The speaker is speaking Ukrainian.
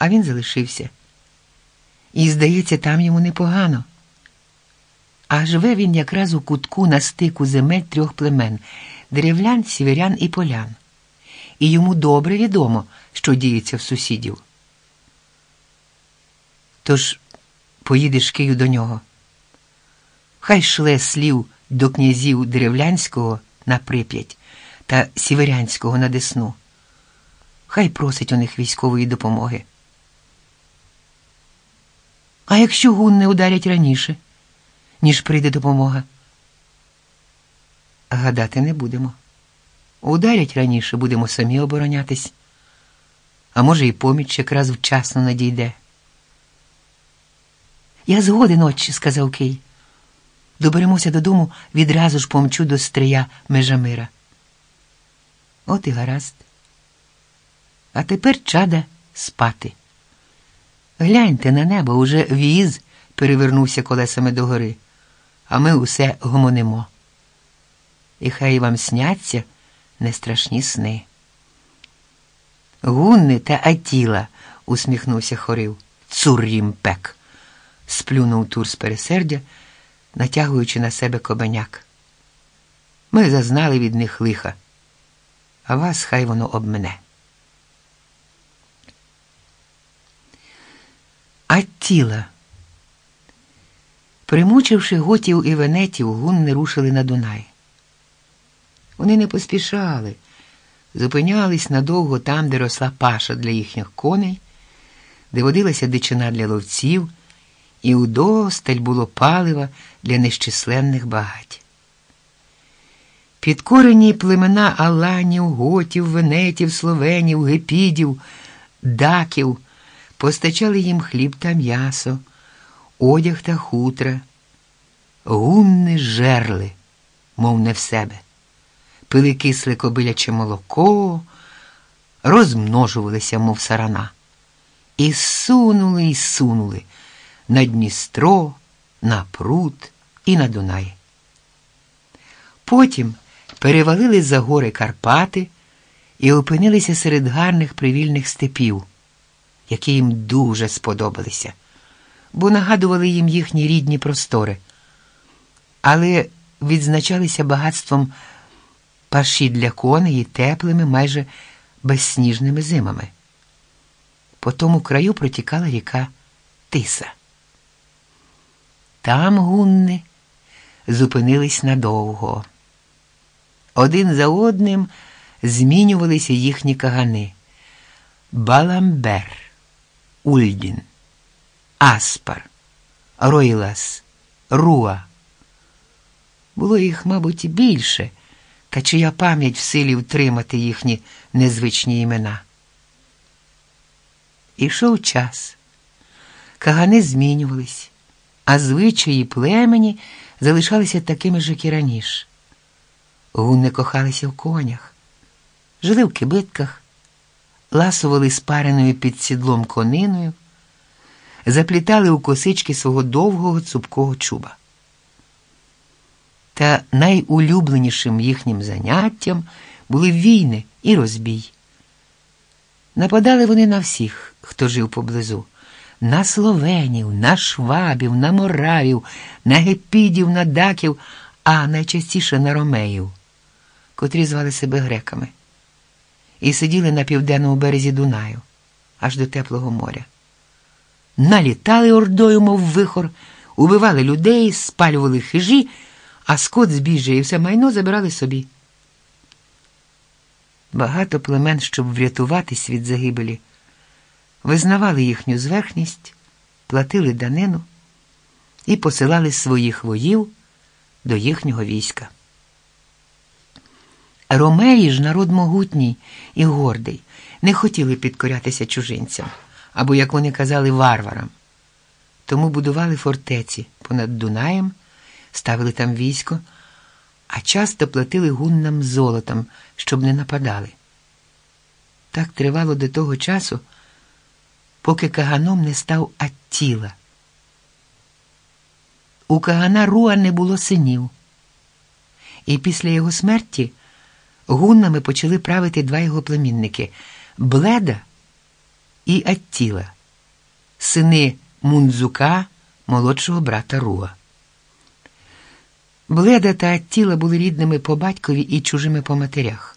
а він залишився. І, здається, там йому непогано. А живе він якраз у кутку на стику земель трьох племен деревлян, сіверян і полян. І йому добре відомо, що діється в сусідів. Тож поїдеш Кию до нього. Хай шле слів до князів деревлянського на прип'ять та сіверянського на десну. Хай просить у них військової допомоги. А якщо гун не ударять раніше, ніж прийде допомога? Гадати не будемо. Ударять раніше, будемо самі оборонятись, а може, і поміч якраз вчасно надійде. Я згоден, отче, сказав Кий. Доберемося додому, відразу ж помчу до стрия Межамира. От і гаразд. А тепер чада спати. Гляньте на небо, уже віз перевернувся колесами догори, а ми усе гомонимо. І хай вам сняться не страшні сни. Гунни та Атіла, усміхнувся хорив. Цуррімпек. сплюнув тур з пересердя, натягуючи на себе кобеняк. Ми зазнали від них лиха, а вас хай воно обмене. Аттіла. Примучивши готів і венетів, гунни рушили на Дунай. Вони не поспішали, зупинялись надовго там, де росла паша для їхніх коней, де водилася дичина для ловців, і удосталь було палива для нещисленних багать. Підкорені племена аланів, готів, венетів, словенів, гепідів, даків постачали їм хліб та м'ясо, одяг та хутра, гунни жерли, мов не в себе, пили кисле кобиляче молоко, розмножувалися, мов сарана, і сунули, і сунули на Дністро, на пруд і на Дунай. Потім перевалили за гори Карпати і опинилися серед гарних привільних степів які їм дуже сподобалися, бо нагадували їм їхні рідні простори, але відзначалися багатством паші для коней і теплими, майже безсніжними зимами. По тому краю протікала ріка Тиса. Там гунни зупинились надовго. Один за одним змінювалися їхні кагани. Баламбер. Ульдін, Аспар, Ройлас, Руа. Було їх, мабуть, більше, та чия пам'ять в силі втримати їхні незвичні імена. Ішов час. Кагани змінювались, а звичаї племені залишалися такими ж, як і раніше. Гунни кохалися в конях, жили в кибитках ласували спареною під сідлом кониною, заплітали у косички свого довгого цупкого чуба. Та найулюбленішим їхнім заняттям були війни і розбій. Нападали вони на всіх, хто жив поблизу, на словенів, на швабів, на моравів, на гепідів, на даків, а найчастіше на ромеїв, котрі звали себе греками і сиділи на південному березі Дунаю, аж до теплого моря. Налітали ордою, мов вихор, убивали людей, спалювали хижі, а скот збіжжя і все майно забирали собі. Багато племен, щоб врятуватись від загибелі, визнавали їхню зверхність, платили данину і посилали своїх воїв до їхнього війська. Ромеї ж народ могутній і гордий, не хотіли підкорятися чужинцям або, як вони казали, варварам. Тому будували фортеці понад Дунаєм, ставили там військо, а часто платили гуннам золотом, щоб не нападали. Так тривало до того часу, поки каганом не став Аттіла. У Кагана Руа не було синів, і після його смерті. Гуннами почали правити два його племінники Бледа і Аттіла, сини Мундзука, молодшого брата Руа. Бледа та Аттіла були рідними по батькові і чужими по матерях.